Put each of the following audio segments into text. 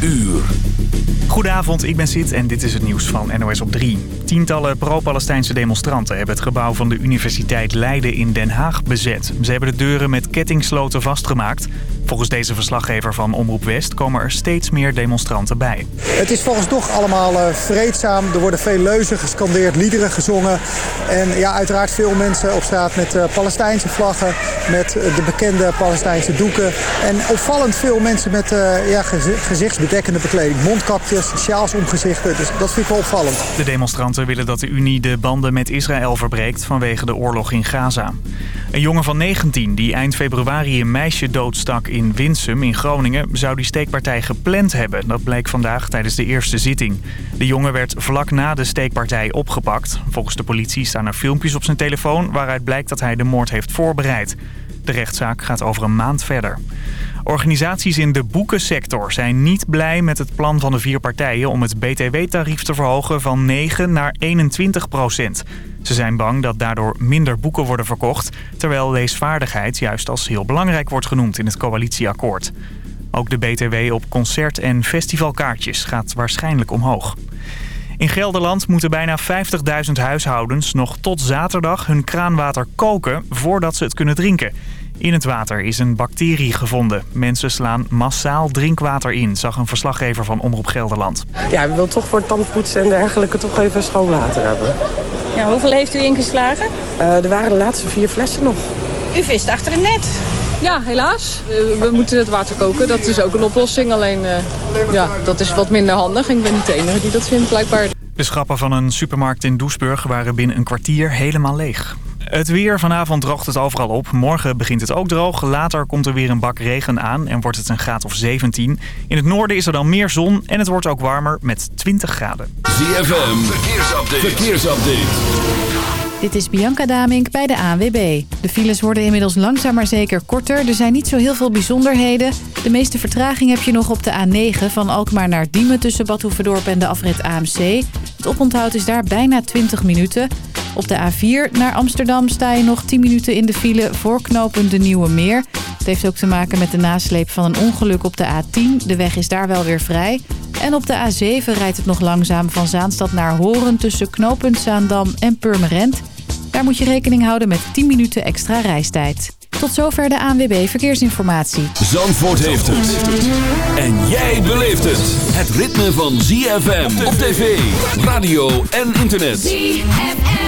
uur. Goedenavond, ik ben Sid en dit is het nieuws van NOS op 3. Tientallen pro-Palestijnse demonstranten hebben het gebouw van de Universiteit Leiden in Den Haag bezet. Ze hebben de deuren met kettingsloten vastgemaakt. Volgens deze verslaggever van Omroep West komen er steeds meer demonstranten bij. Het is volgens toch allemaal uh, vreedzaam. Er worden veel leuzen gescandeerd, liederen gezongen. En ja, uiteraard veel mensen op straat met uh, Palestijnse vlaggen, met uh, de bekende Palestijnse doeken. En opvallend veel mensen met ja, gezichtsbedekkende bekleding, mondkapjes, sjaals om gezichten. Dus dat vind ik wel opvallend. De demonstranten willen dat de Unie de banden met Israël verbreekt vanwege de oorlog in Gaza. Een jongen van 19 die eind februari een meisje doodstak in Winsum in Groningen... zou die steekpartij gepland hebben. Dat bleek vandaag tijdens de eerste zitting. De jongen werd vlak na de steekpartij opgepakt. Volgens de politie staan er filmpjes op zijn telefoon... waaruit blijkt dat hij de moord heeft voorbereid. De rechtszaak gaat over een maand verder. Organisaties in de boekensector zijn niet blij met het plan van de vier partijen... om het btw-tarief te verhogen van 9 naar 21 procent. Ze zijn bang dat daardoor minder boeken worden verkocht... terwijl leesvaardigheid juist als heel belangrijk wordt genoemd in het coalitieakkoord. Ook de BTW op concert- en festivalkaartjes gaat waarschijnlijk omhoog. In Gelderland moeten bijna 50.000 huishoudens nog tot zaterdag hun kraanwater koken voordat ze het kunnen drinken. In het water is een bacterie gevonden. Mensen slaan massaal drinkwater in, zag een verslaggever van Omroep Gelderland. Ja, we willen toch voor tandpoetsen en dergelijke toch even schoon water hebben. Ja, hoeveel heeft u ingeslagen? Uh, er waren de laatste vier flessen nog. U vist achter een net. Ja, helaas. We moeten het water koken. Dat is ook een oplossing. Alleen, uh, ja, dat is wat minder handig. Ik ben niet de enige die dat vindt, blijkbaar. De schappen van een supermarkt in Doesburg waren binnen een kwartier helemaal leeg. Het weer. Vanavond droogt het overal op. Morgen begint het ook droog. Later komt er weer een bak regen aan en wordt het een graad of 17. In het noorden is er dan meer zon en het wordt ook warmer met 20 graden. ZFM. Verkeersupdate. Verkeersupdate. Dit is Bianca Damink bij de ANWB. De files worden inmiddels langzaam maar zeker korter. Er zijn niet zo heel veel bijzonderheden. De meeste vertraging heb je nog op de A9 van Alkmaar naar Diemen... tussen Bad Hoeverdorp en de afrit AMC. Het oponthoud is daar bijna 20 minuten. Op de A4 naar Amsterdam sta je nog 10 minuten in de file... voor knooppunt de Nieuwe Meer. Het heeft ook te maken met de nasleep van een ongeluk op de A10. De weg is daar wel weer vrij. En op de A7 rijdt het nog langzaam van Zaanstad naar Horen... tussen knooppunt Zaandam en Purmerend... Daar moet je rekening houden met 10 minuten extra reistijd. Tot zover de ANWB Verkeersinformatie. Zandvoort heeft het. En jij beleeft het. Het ritme van ZFM op tv, radio en internet. ZFM.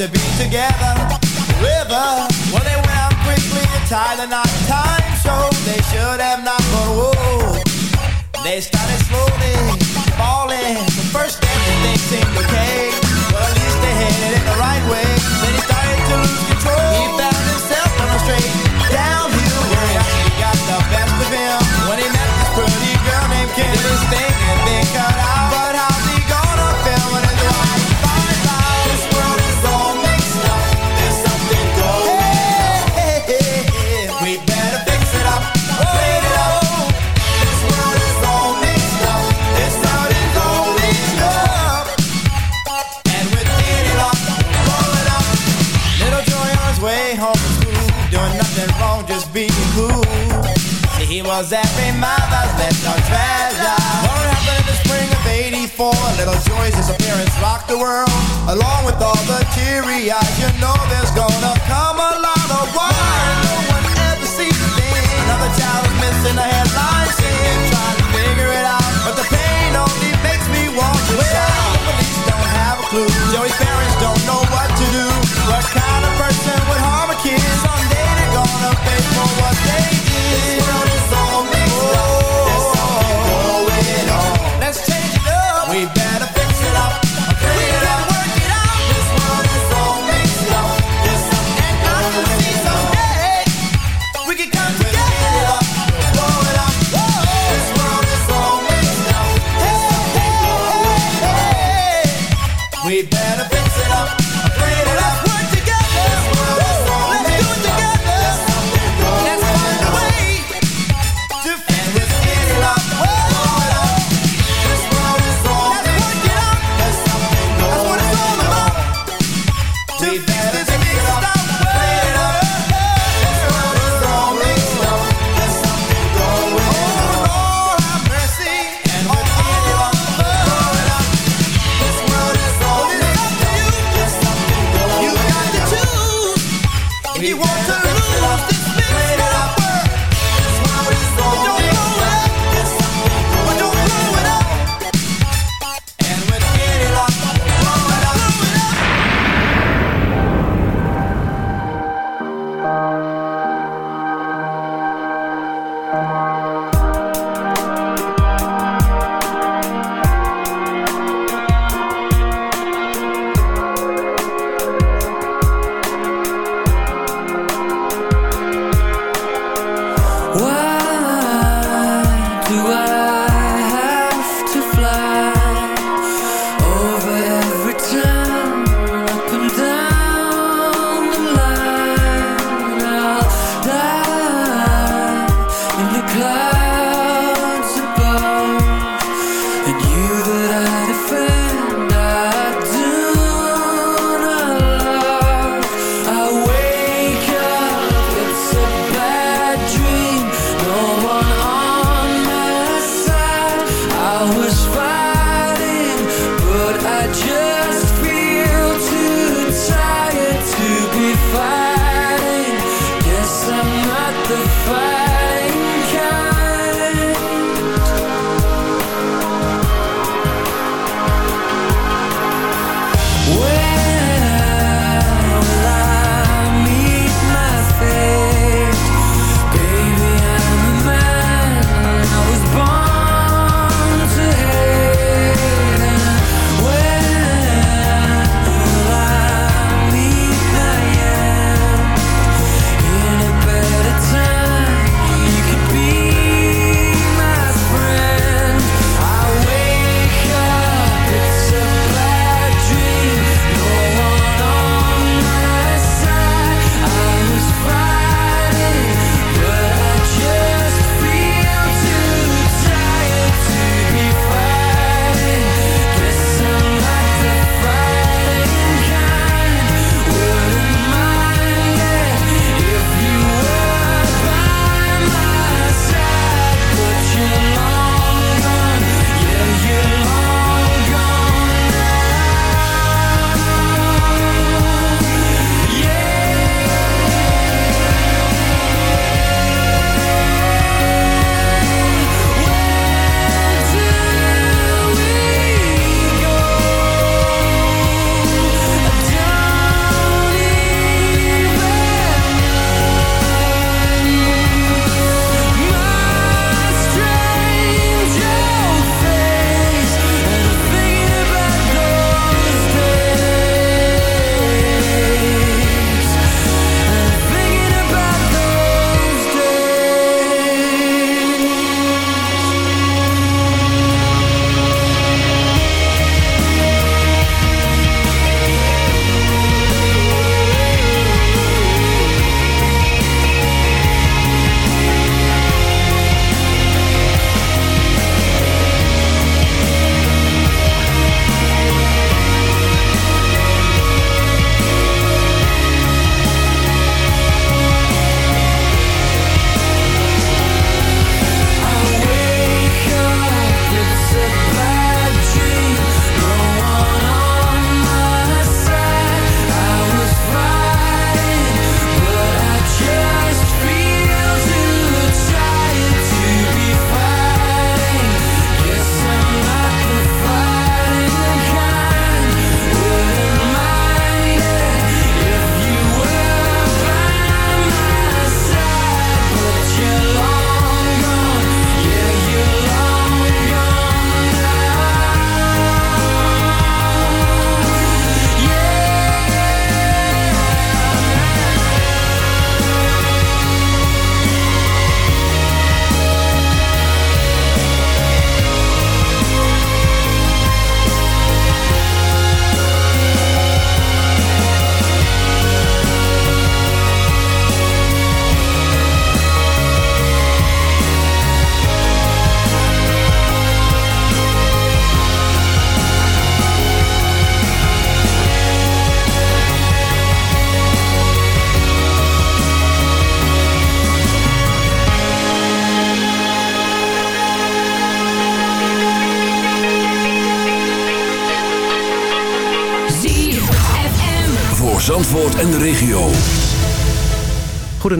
To be together. River, well they went out quickly to tie the knot. Time showed they should have not, but whoa, they started slowly falling. The first everything seemed okay, but at least they headed in the right way. Then he started to lose control. He found himself on a straight downhill where Was every mother's left little treasure. What happened in the spring of '84? Little Joy's disappearance rocked the world, along with all the teary eyes. You know there's gonna come a lot of why no one ever sees a thing. Another child is missing a headline scene, trying to figure it out, but the pain only makes me want to shout. Police don't have a clue. Joey's parents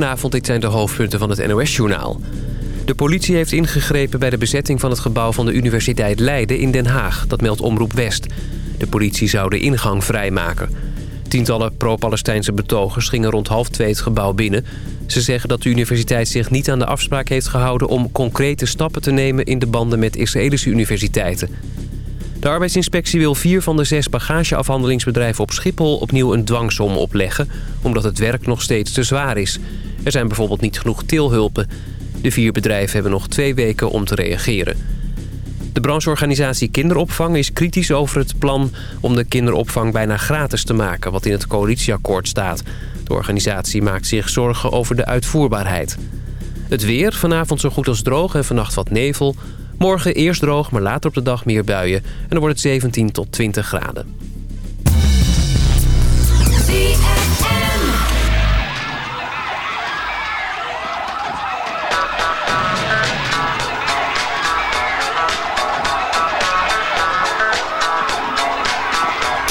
Goedenavond, dit zijn de hoofdpunten van het NOS-journaal. De politie heeft ingegrepen bij de bezetting van het gebouw van de Universiteit Leiden in Den Haag. Dat meldt Omroep West. De politie zou de ingang vrijmaken. Tientallen pro-Palestijnse betogers gingen rond half twee het gebouw binnen. Ze zeggen dat de universiteit zich niet aan de afspraak heeft gehouden... om concrete stappen te nemen in de banden met Israëlische universiteiten. De arbeidsinspectie wil vier van de zes bagageafhandelingsbedrijven op Schiphol... opnieuw een dwangsom opleggen, omdat het werk nog steeds te zwaar is. Er zijn bijvoorbeeld niet genoeg tilhulpen. De vier bedrijven hebben nog twee weken om te reageren. De brancheorganisatie Kinderopvang is kritisch over het plan om de kinderopvang bijna gratis te maken, wat in het coalitieakkoord staat. De organisatie maakt zich zorgen over de uitvoerbaarheid. Het weer, vanavond zo goed als droog en vannacht wat nevel. Morgen eerst droog, maar later op de dag meer buien. En dan wordt het 17 tot 20 graden.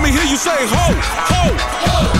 Let me hear you say ho. Ho. Everybody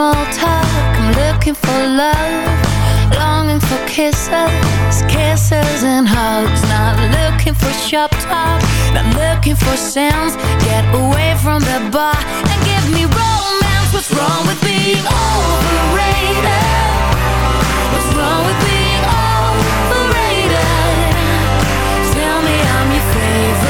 Small talk, I'm looking for love, longing for kisses, kisses and hugs. Not looking for shop talk, not looking for sounds. Get away from the bar and give me romance. What's wrong with being overrated? What's wrong with being overrated? Tell me I'm your favorite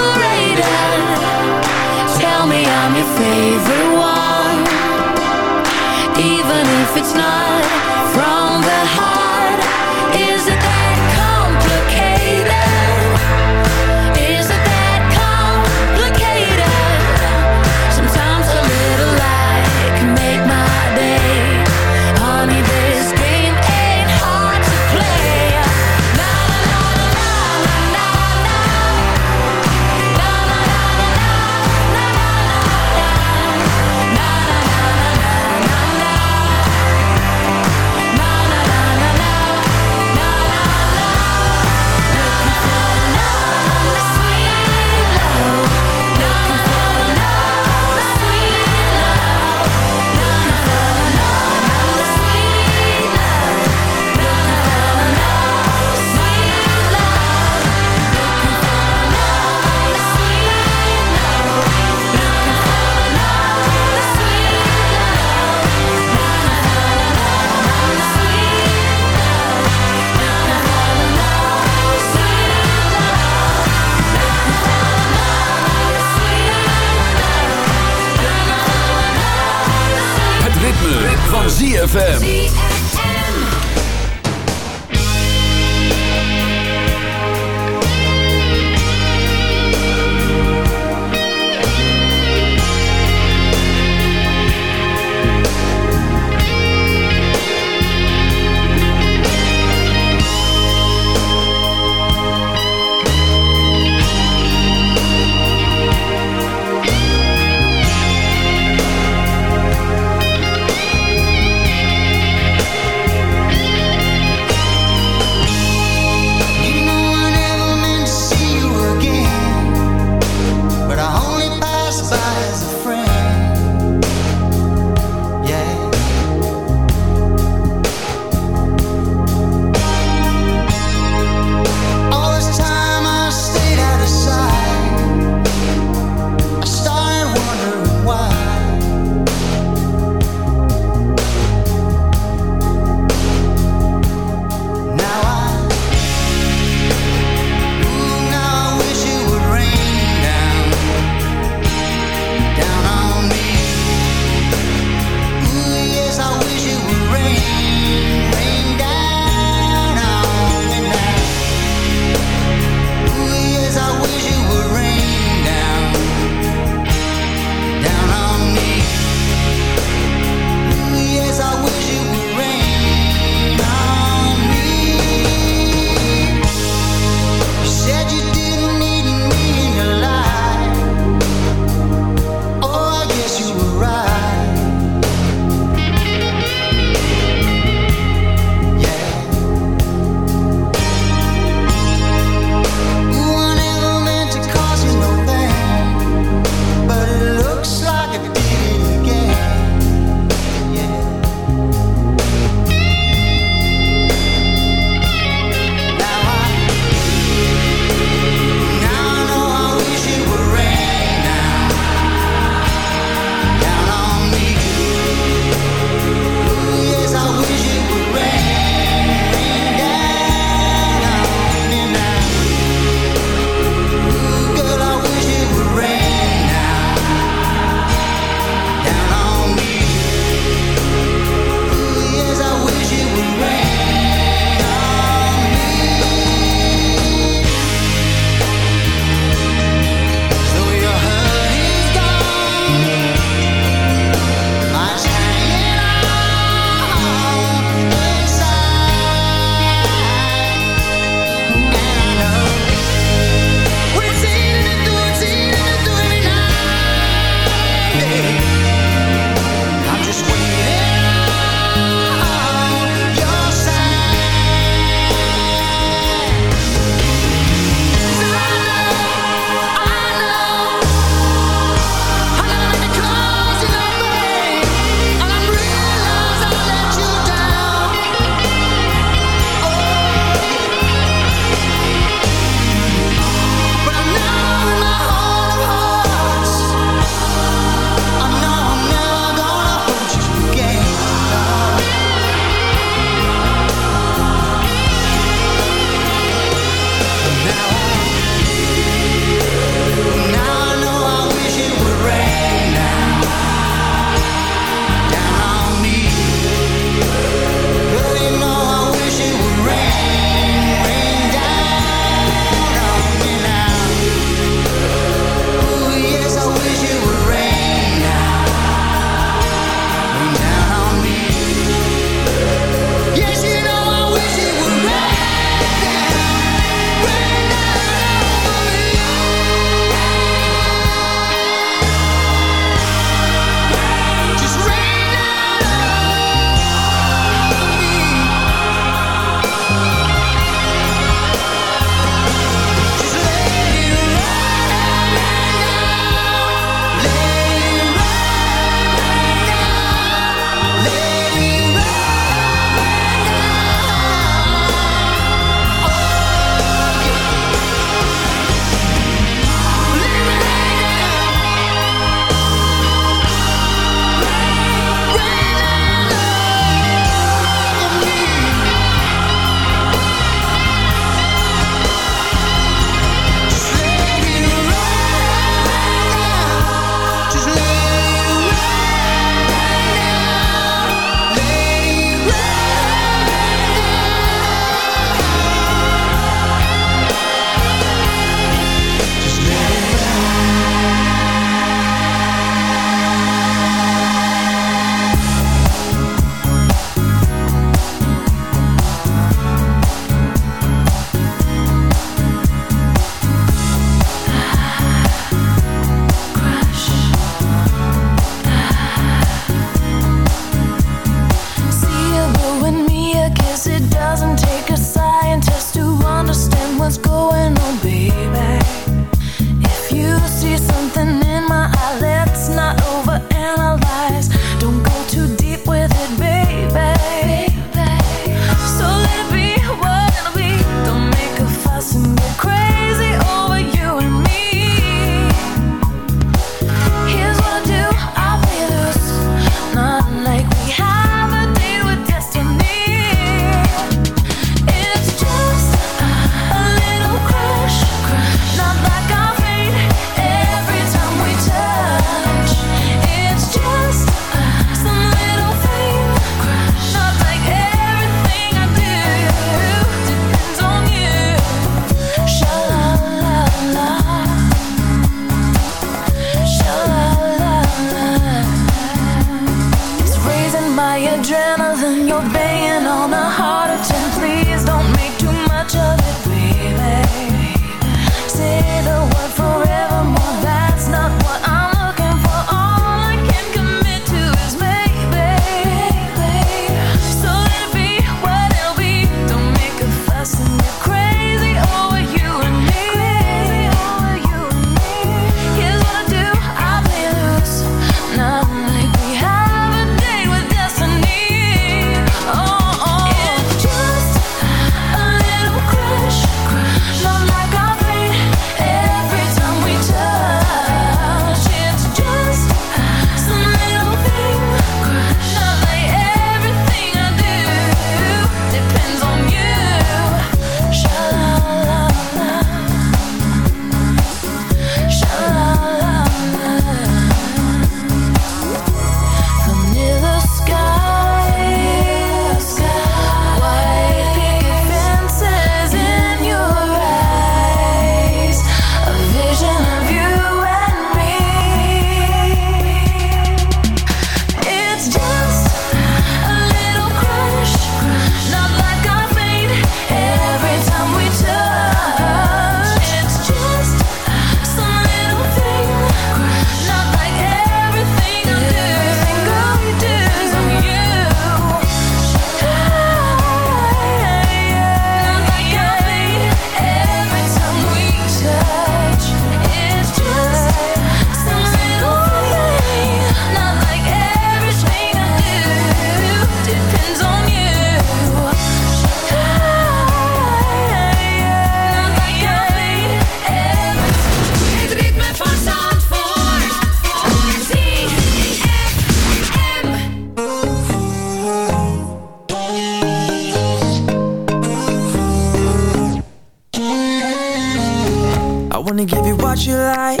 what you like,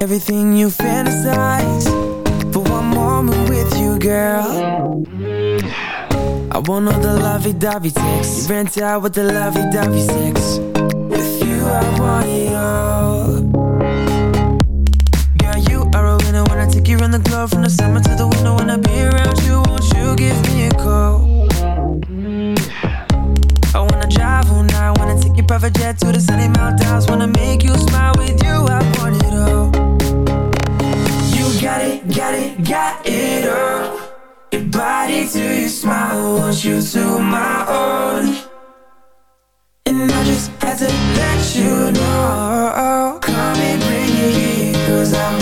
everything you fantasize. For one moment with you, girl. I want all the lovey-dovey sex. You rent out with the lovey-dovey sex. With you, I want it all. Girl, you are a winner when I take you around the globe from the summer to the winter. When I be around you, won't you give me a call? Your private jet to the sunny Maldives, wanna make you smile with you. I want it all. You got it, got it, got it all. Your body to your smile, want you to my own. And I just had to let you know. Come and bring it here, cause I